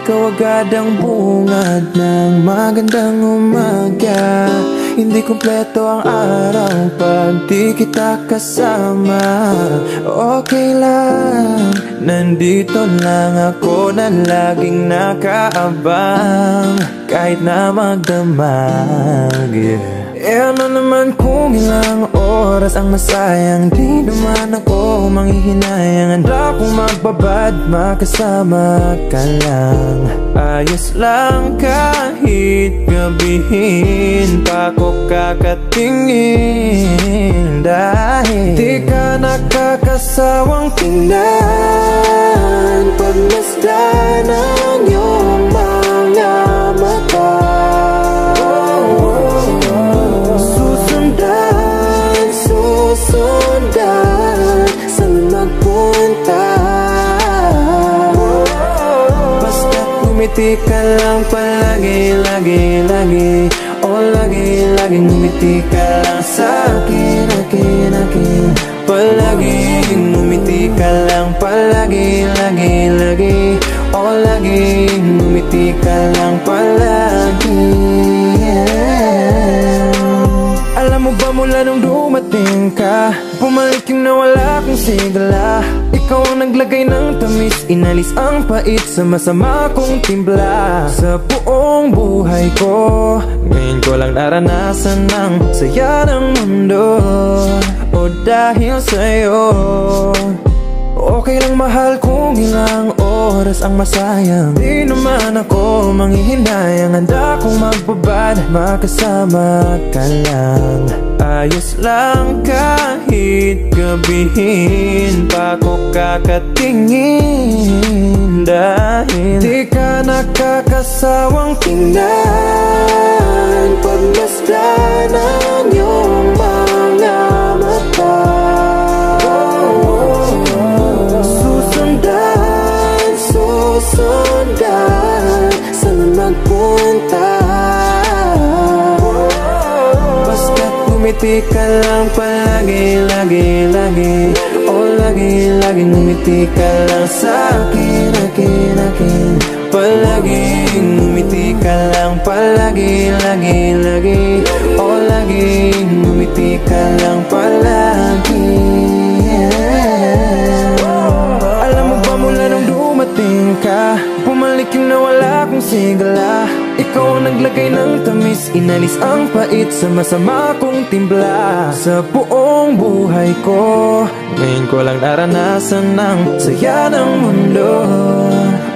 Ikaw agad ang bungad ng magandang umaga. Hindi kumpleto ang araw pag di kita kasama. Okay lang, nandito lang ako na laging nakaabang. Kahit na magdamag, yeah E ano naman kung ilang oras ang masayang Di naman ako manghihinayang. Handa kong magbabad makasama ka lang. Ayos lang kahit gabihin Pa ko kakatingin. Dahil di ka nakakasawang tingnan Pagmasdan ang iyong mga ngumiti ka lang palagi, lagi, lagi. O lagi, laging ngumiti ka lang sa akin, akin, akin. Palagi, ngumiti ka lang palagi, lagi, lagi. O lagi, ngumiti ka lang palagi. Alam mo ba mula nung dumating ka Bumalik yung nawala kong sigla. Ikaw ang naglagay ng tamis. Inalis ang pait sa masama kong timpla Sa buong buhay ko Ngayon ko lang naranasan ng saya ng mundo. O dahil sa'yo Okay lang mahal kung ilang oras ang masayang. Di naman ako manghihinayang Handa kong magbabad. Makasama ka lang. Ayos lang kahit gabihin Pa ko kakatingin Dahil di ka nakakasawang tingnan Pagmasdan ang iyong mga mata. Susundan, susundan Saan magpunta ngumiti ka lang palagi, lagi, lagi. O lagi, lagi ngumiti ka lang sa akin, akin, akin. Palagi, ngumiti ka lang palagi, lagi, lagi sigla. Ikaw naglagay ng tamis Inalis ang pait sa masama kong timpla Sa buong buhay ko Ngayon ko lang naranasan ng saya ng mundo.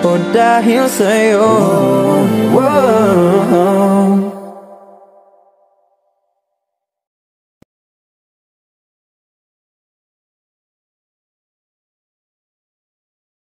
O dahil sa'yo Wow